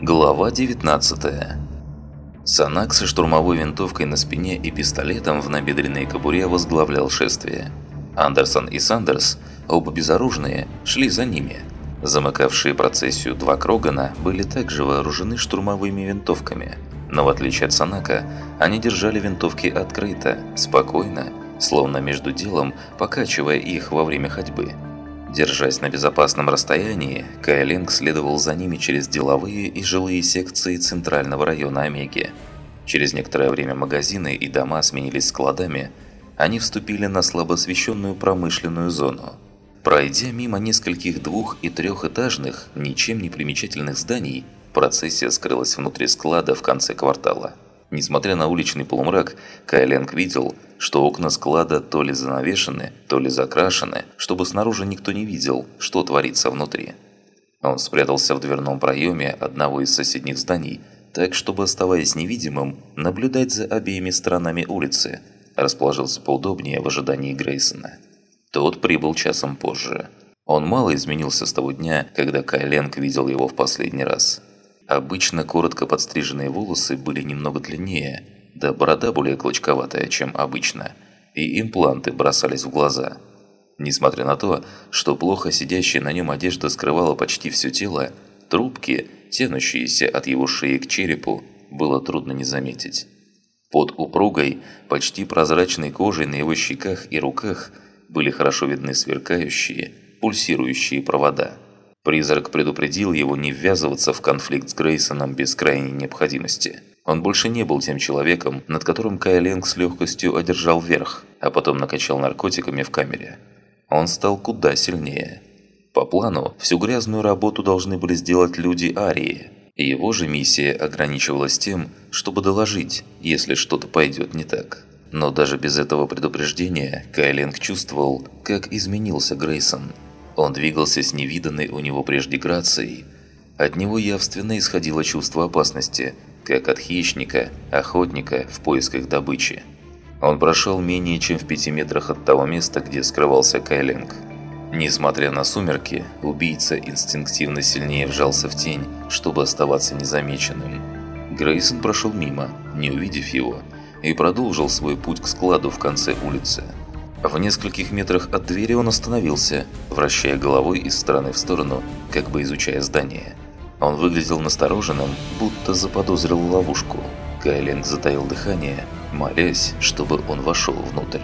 Глава 19 Санак со штурмовой винтовкой на спине и пистолетом в набедренной кобуре возглавлял шествие. Андерсон и Сандерс, оба безоружные, шли за ними. Замыкавшие процессию два Крогана были также вооружены штурмовыми винтовками. Но в отличие от Санака, они держали винтовки открыто, спокойно, словно между делом покачивая их во время ходьбы. Держась на безопасном расстоянии, Кайлинг следовал за ними через деловые и жилые секции центрального района Омеги. Через некоторое время магазины и дома сменились складами, они вступили на слабо освещенную промышленную зону. Пройдя мимо нескольких двух- и трехэтажных, ничем не примечательных зданий, процессия скрылась внутри склада в конце квартала. Несмотря на уличный полумрак, Кайленг видел, что окна склада то ли занавешены, то ли закрашены, чтобы снаружи никто не видел, что творится внутри. Он спрятался в дверном проеме одного из соседних зданий, так, чтобы, оставаясь невидимым, наблюдать за обеими сторонами улицы, расположился поудобнее в ожидании Грейсона. Тот прибыл часом позже. Он мало изменился с того дня, когда Кайленг видел его в последний раз. Обычно коротко подстриженные волосы были немного длиннее, да борода более клочковатая, чем обычно, и импланты бросались в глаза. Несмотря на то, что плохо сидящая на нем одежда скрывала почти все тело, трубки, тянущиеся от его шеи к черепу, было трудно не заметить. Под упругой, почти прозрачной кожей на его щеках и руках были хорошо видны сверкающие, пульсирующие провода – Призрак предупредил его не ввязываться в конфликт с Грейсоном без крайней необходимости. Он больше не был тем человеком, над которым Кайленг с легкостью одержал верх, а потом накачал наркотиками в камере. Он стал куда сильнее. По плану, всю грязную работу должны были сделать люди Арии, его же миссия ограничивалась тем, чтобы доложить, если что-то пойдет не так. Но даже без этого предупреждения Кайленг чувствовал, как изменился Грейсон – он двигался с невиданной у него прежде грацией. От него явственно исходило чувство опасности, как от хищника, охотника в поисках добычи. Он прошел менее чем в пяти метрах от того места, где скрывался Кайлинг. Несмотря на сумерки, убийца инстинктивно сильнее вжался в тень, чтобы оставаться незамеченным. Грейсон прошел мимо, не увидев его, и продолжил свой путь к складу в конце улицы. В нескольких метрах от двери он остановился, вращая головой из стороны в сторону, как бы изучая здание. Он выглядел настороженным, будто заподозрил ловушку. Кайленг затаил дыхание, молясь, чтобы он вошел внутрь.